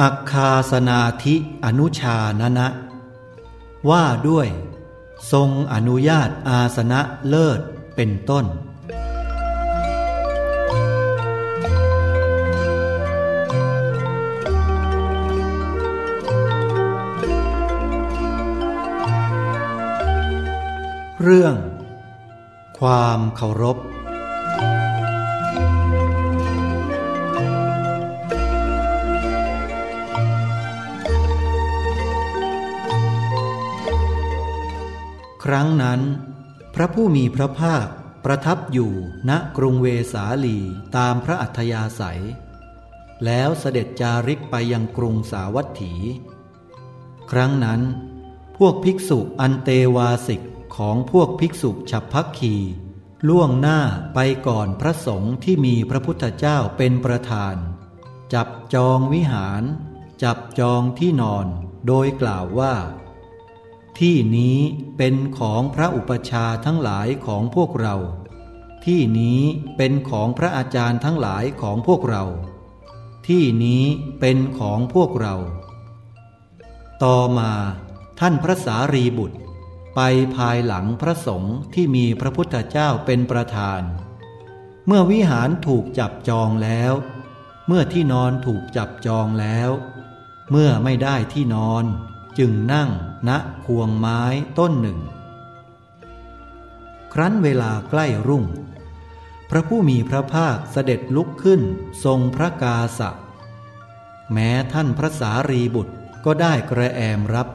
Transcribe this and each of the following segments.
อักคาสนาธิอนุชานะนะ ว่าด้วย ทรงอนุญาตอาสนะเลิศเป็นต้น เรื่อง ความเคารพ ครั้งนั้น พระผู้มีพระภาคประทับอยู่ณกรุงเวสาลีตามพระอัธยาศัย แล้วเสด็จจาริกไปยังกรุงสาวัตถี ครั้งนั้น พวกภิกษุอันเตวาสิกของพวกภิกษุฉับพักคีล่วงหน้าไปก่อนพระสงฆ์ที่มีพระพุทธเจ้าเป็นประธาน จับจองวิหาร จับจองที่นอน โดยกล่าวว่า ที่นี้เป็นของพระอุปชาทั้งหลายของพวกเรา ที่นี้เป็นของพระอาจารย์ทั้งหลายของพวกเรา ที่นี้เป็นของพวกเรา ต่อมาท่านพระสารีบุตร ไปภายหลังพระสงฆ์ที่มีพระพุทธเจ้าเป็นประธาน เมื่อวิหารถูกจับจองแล้ว เมื่อที่นอนถูกจับจองแล้ว เมื่อไม่ได้ที่นอน จึงนั่งณควงไม้ต้นหนึ่ง ครั้นเวลาใกล้รุ่ง พระผู้มีพระภาคเสด็จลุกขึ้นทรงพระกาสะ แม้ท่านพระสารีบุตรก็ได้กระแอมรับ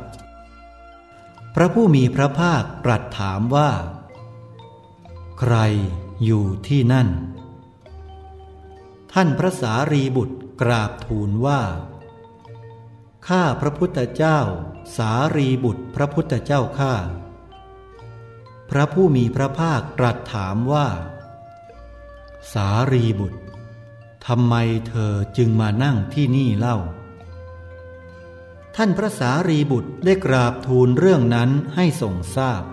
พระผู้มีพระภาคตรัสถามว่า ใครอยู่ที่นั่น ท่านพระสารีบุตรกราบทูลว่า ข้าพระพุทธเจ้า สารีบุตรพระพุทธเจ้าข้าพระผู้มีพระภาคตรัสถามว่า สารีบุตรทำไมเธอจึงมานั่งที่นี่เล่า ท่านพระสารีบุตรได้กราบทูลเรื่องนั้นให้ทรงทราบ